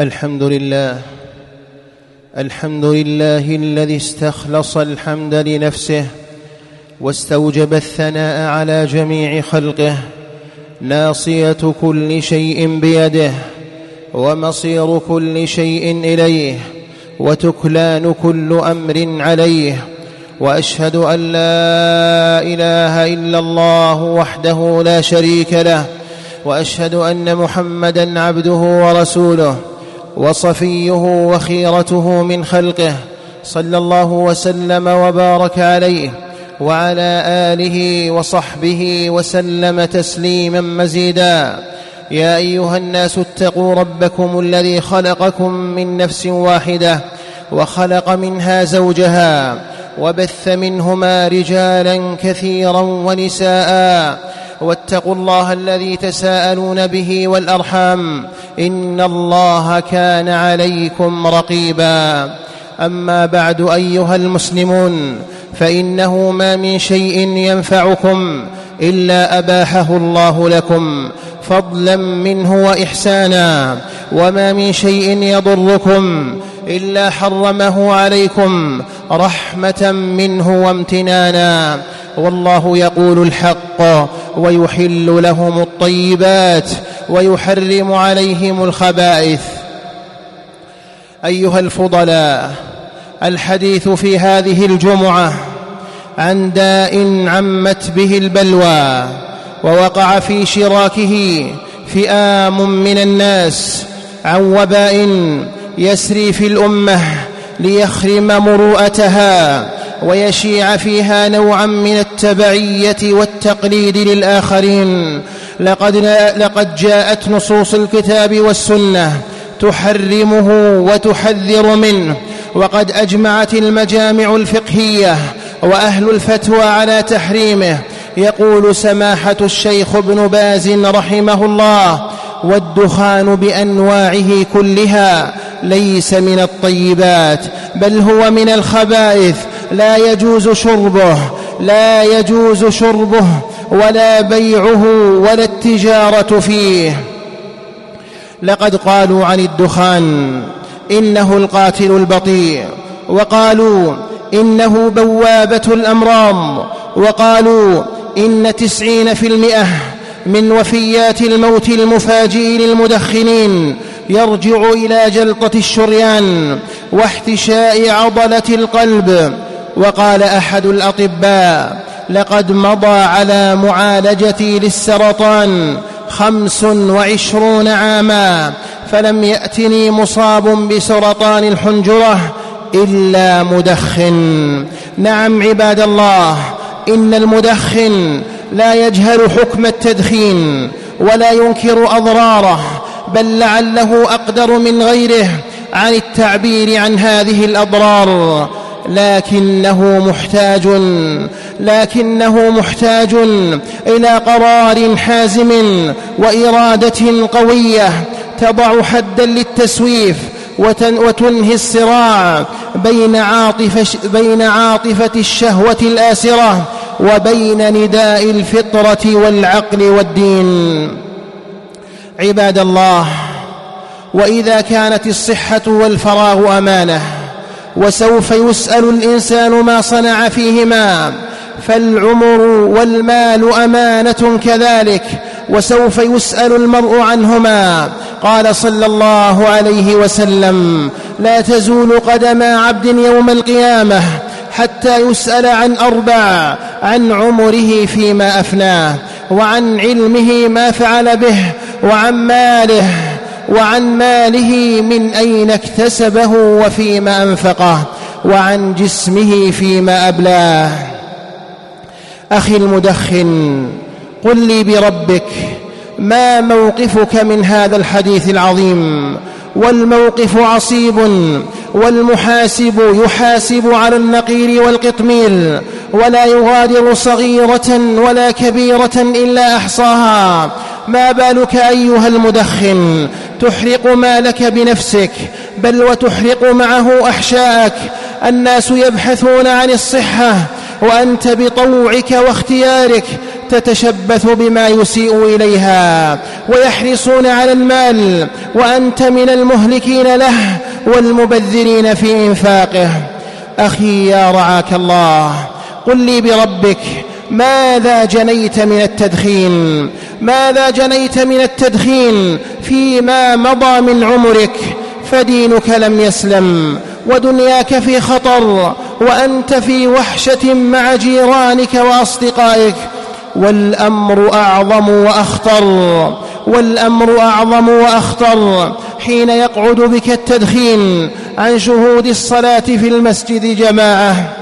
الحمد لله. الحمد لله الذي استخلص الحمد لنفسه واستوجب الثناء على جميع خلقه. ناصية كل شيء بيده ومصير كل شيء إليه وتكلان كل أمر عليه. وأشهد أن لا إله إلا الله وحده لا شريك له. وأشهد أن محمدا عبده ورسوله. وصفيه وخيرته من خلقه صلى الله وسلم وبارك عليه وعلى آله وصحبه وسلم تسليما مزيدا. يا أيها الناس اتقوا ربكم الذي خلقكم من نفس واحدة وخلق منها زوجها وبث منهما رجالا كثيرا ونساء واتقوا الله الذي تساءلون به والأرحام إن الله كان عليكم رقيبا. أما بعد أيها المسلمون فإنه ما من شيء ينفعكم إلا أباحه الله لكم فضلا منه وإحسانا. وما من شيء يضركم إلا حرمه عليكم رحمة منه وامتنانا. والله يقول الحق ويحل لهم الطيبات ويحرم عليهم الخبائث. أيها الفضلاء الحديث في هذه الجمعة عن داء عمت به البلوى ووقع في شراكه فئام من الناس عن وباء يسري في الأمة ليخرم مروءتها ويشيع فيها نوعا من التبعية والتقليد للآخرين. لقد, لقد جاءت نصوص الكتاب والسنة تحرمه وتحذر منه وقد أجمعت المجامع الفقهية وأهل الفتوى على تحريمه. يقول سماحة الشيخ ابن باز رحمه الله والدخان بأنواعه كلها ليس من الطيبات بل هو من الخبائث لا يجوز شربه لا يجوز شربه ولا بيعه ولا التجارة فيه. لقد قالوا عن الدخان إنه القاتل البطيء. وقالوا إنه بوابة الامراض وقالوا إن تسعين في المئة من وفيات الموت المفاجئ للمدخنين يرجع إلى جلطة الشريان واحتشاء عضلة القلب. وقال أحد الأطباء لقد مضى على معالجتي للسرطان خمس وعشرون عاما فلم يأتني مصاب بسرطان الحنجرة إلا مدخن. نعم عباد الله إن المدخن لا يجهل حكم التدخين ولا ينكر أضراره بل لعله أقدر من غيره عن التعبير عن هذه الأضرار. لكنه محتاج لكنه محتاج إلى قرار حازم وإرادة قوية تضع حدا للتسويف وتنهي الصراع بين عاطفة, بين عاطفة الشهوة الآسرة وبين نداء الفطرة والعقل والدين. عباد الله وإذا كانت الصحة والفراغ أمانة وسوف يسأل الإنسان ما صنع فيهما فالعمر والمال أمانة كذلك وسوف يسأل المرء عنهما. قال صلى الله عليه وسلم لا تزول قدم عبد يوم القيامة حتى يسأل عن أربع عن عمره فيما أفناه وعن علمه ما فعل به وعن ماله. وعن ماله من أين اكتسبه وفيما أنفقه وعن جسمه فيما أبلاه. أخي المدخن قل لي بربك ما موقفك من هذا الحديث العظيم؟ والموقف عصيب والمحاسب يحاسب على النقير والقطمير ولا يغادر صغيرة ولا كبيرة إلا أحصاها. ما بالك أيها المدخن؟ تحرق مالك بنفسك بل وتحرق معه أحشاءك. الناس يبحثون عن الصحة وأنت بطوعك واختيارك تتشبث بما يسيء إليها ويحرصون على المال وأنت من المهلكين له والمبذرين في إنفاقه. أخي يا رعاك الله قل لي بربك ماذا جنيت من التدخين؟ ماذا جنيت من التدخين فيما مضى من عمرك؟ فدينك لم يسلم ودنياك في خطر وأنت في وحشة مع جيرانك وأصدقائك. والأمر أعظم وأخطر والأمر أعظم وأخطر حين يقعد بك التدخين عن شهود الصلاة في المسجد جماعة.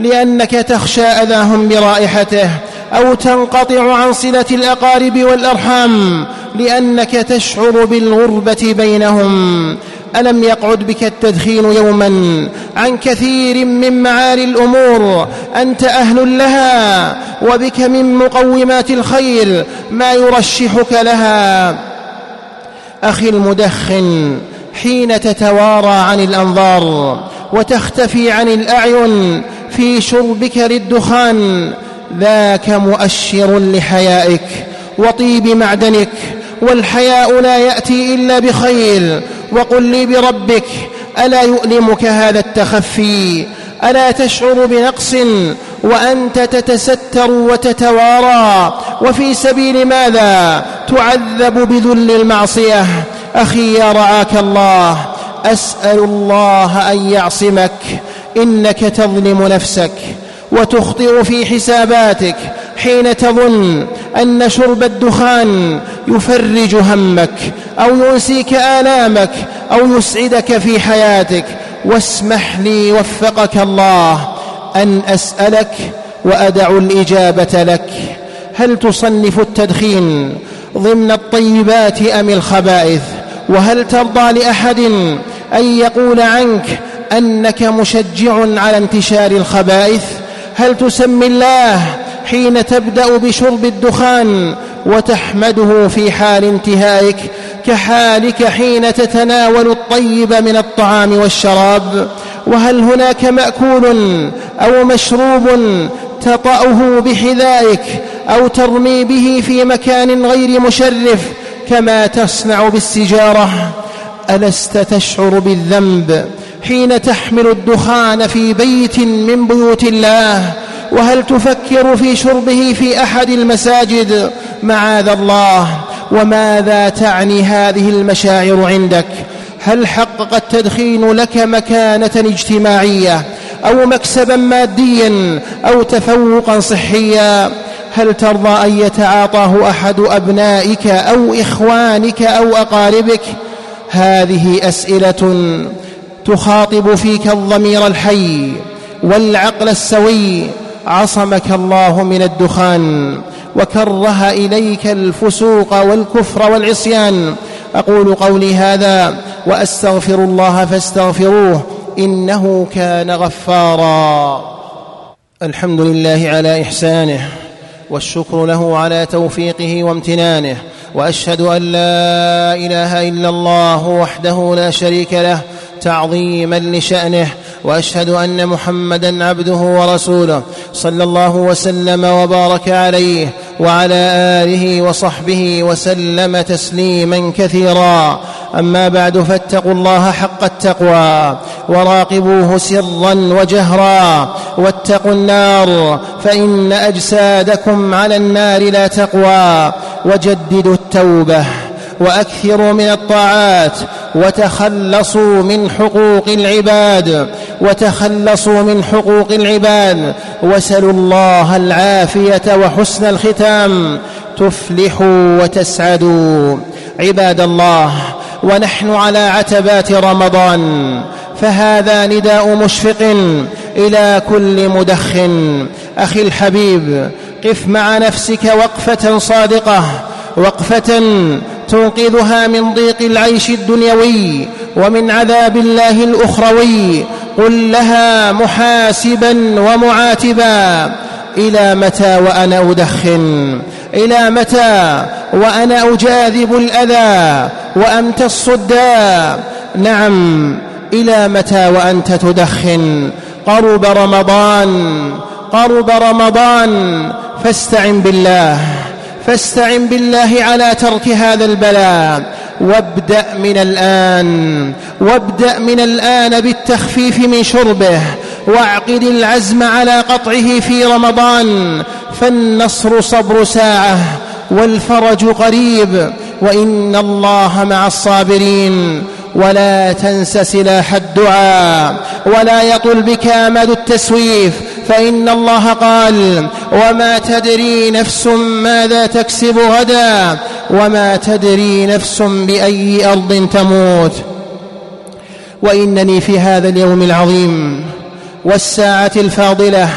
لأنك تخشى أذاهم برائحته أو تنقطع عن صلة الأقارب والأرحام لأنك تشعر بالغربة بينهم. ألم يقعد بك التدخين يوما عن كثير من معالي الأمور؟ أنت أهل لها وبك من مقومات الخير ما يرشحك لها. أخي المدخن حين تتوارى عن الأنظار وتختفي عن الأعين في شربك للدخان ذاك مؤشر لحيائك وطيب معدنك والحياء لا يأتي إلا بخير. وقل لي بربك ألا يؤلمك هذا التخفي؟ ألا تشعر بنقص؟ وأنت تتستر وتتوارى؟ وفي سبيل ماذا تعذب بذل المعصية؟ أخي يا رعاك الله أسأل الله أن يعصمك. إنك تظلم نفسك وتخطئ في حساباتك حين تظن أن شرب الدخان يفرج همك أو ينسيك آلامك أو يسعدك في حياتك. واسمح لي وفقك الله أن أسألك وأدع الإجابة لك. هل تصنف التدخين ضمن الطيبات أم الخبائث؟ وهل ترضى لأحد أن يقول عنك أنك مشجع على انتشار الخبائث هل تسمي الله حين تبدأ بشرب الدخان وتحمده في حال انتهائك كحالك حين تتناول الطيب من الطعام والشراب؟ وهل هناك مأكول أو مشروب تطأه بحذائك أو ترمي به في مكان غير مشرف كما تصنع بالسجاره ألست تشعر بالذنب؟ حين تحمل الدخان في بيت من بيوت الله؟ وهل تفكر في شربه في أحد المساجد؟ معاذ الله. وماذا تعني هذه المشاعر عندك؟ هل حقق التدخين لك مكانة اجتماعية أو مكسبا ماديا أو تفوقا صحيا؟ هل ترضى أن يتعاطاه أحد أبنائك أو إخوانك أو أقاربك؟ هذه أسئلة تخاطب فيك الضمير الحي والعقل السوي عصمك الله من الدخان وكره إليك الفسوق والكفر والعصيان. أقول قولي هذا وأستغفر الله فاستغفروه إنه كان غفارا. الحمد لله على إحسانه والشكر له على توفيقه وامتنانه وأشهد أن لا إله إلا الله وحده لا شريك له تعظيما لشأنه وأشهد أن محمدا عبده ورسوله صلى الله وسلم وبارك عليه وعلى آله وصحبه وسلم تسليما كثيرا. أما بعد فاتقوا الله حق التقوى وراقبوه سرا وجهرا واتقوا النار فإن أجسادكم على النار لا تقوى وجددوا التوبة وأكثروا من الطاعات وتخلصوا من حقوق العباد وتخلصوا من حقوق العباد. وسلوا الله العافية وحسن الختام. تفلحوا وتسعدوا. عباد الله ونحن على عتبات رمضان. فهذا نداء مشفق إلى كل مدخن. أخي الحبيب قف مع نفسك وقفة صادقة. وقفة تنقذها من ضيق العيش الدنيوي ومن عذاب الله الأخروي. قل لها محاسبا ومعاتبا. إلى متى وأنا أدخن؟ إلى متى وأنا أجاذب الأذى وامتص الداء نعم إلى متى وأنت تدخن؟ قرب رمضان قرب رمضان فاستعن بالله. فاستعن بالله على ترك هذا البلاء وابدأ من الآن وابدأ من الآن بالتخفيف من شربه واعقد العزم على قطعه في رمضان فالنصر صبر ساعة والفرج قريب وإن الله مع الصابرين ولا تنس سلاح الدعاء ولا يطل بك امد التسويف فإن الله قال وما تدري نفس ماذا تكسب غدا وما تدري نفس بأي أرض تموت. وإنني في هذا اليوم العظيم والساعة الفاضلة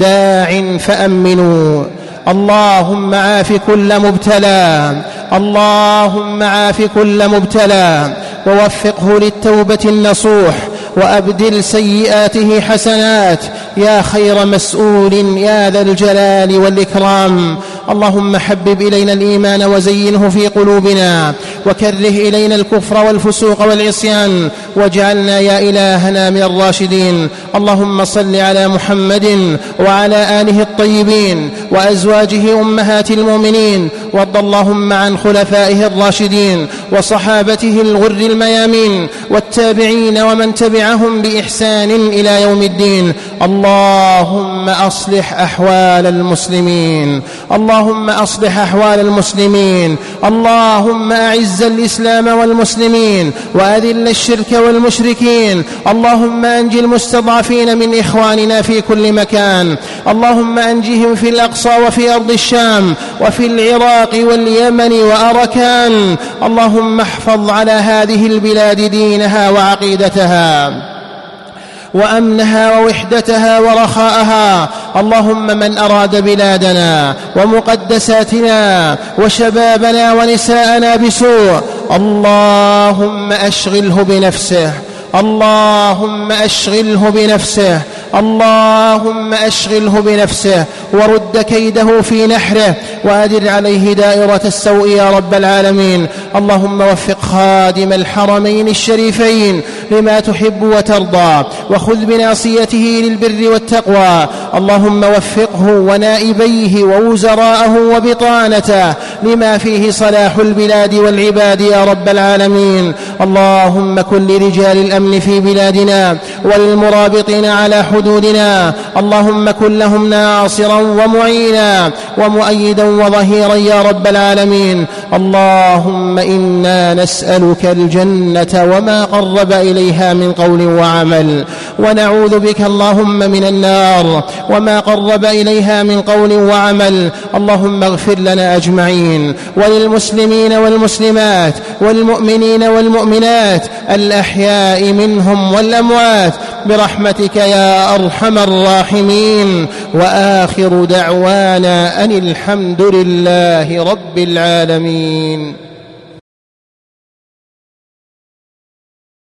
داع فأمنوا. اللهم عاف كل مبتلى اللهم عاف كل مبتلى ووفقه للتوبة النصوح وأبدل سيئاته حسنات. يا خير مسؤول يا ذا الجلال والإكرام. اللهم حبب إلينا الإيمان وزينه في قلوبنا. وكره إلينا الكفر والفسوق والعصيان. واجعلنا يا إلهنا من الراشدين. اللهم صل على محمد وعلى آله الطيبين وأزواجه أمهات المؤمنين وارض اللهم عن خلفائه الراشدين وصحابته الغر الميامين والتابعين ومن تبعهم بإحسان إلى يوم الدين. اللهم أصلح أحوال المسلمين اللهم أصلح أحوال المسلمين اللهم أعز الإسلام والمسلمين وأذل الشرك والمشركين اللهم انج المستضعفين من إخواننا في كل مكان. اللهم أنجهم في الأقصى وفي أرض الشام وفي العراق واليمن وأركان. اللهم احفظ على هذه البلاد دينها وعقيدتها وأمنها ووحدتها ورخاءها. اللهم من أراد بلادنا ومقدساتنا وشبابنا ونساءنا بسوء اللهم أشغله بنفسه. اللهم أشغله بنفسه اللهم أشغله بنفسه ورد كيده في نحره وأدر عليه دائرة السوء يا رب العالمين. اللهم وفق خادم الحرمين الشريفين لما تحب وترضى وخذ بناصيته للبر والتقوى. اللهم وفقه ونائبيه ووزراءه وبطانته لما فيه صلاح البلاد والعباد يا رب العالمين. اللهم كن لرجال الأمن في بلادنا والمرابطين على حدودنا. اللهم كن لهم ناصرا ومعينا ومؤيدا وظهيرا يا رب العالمين. اللهم إنا نسألك الجنة وما قرب إليها من قول وعمل. ونعوذ بك اللهم من النار وما قرب إليها من قول وعمل. اللهم اغفر لنا أجمعين وللمسلمين والمسلمات والمؤمنين والمؤمنات الأحياء منهم والأموات برحمتك يا أرحم الراحمين. وآخر دعوانا أن الحمد لله رب العالمين.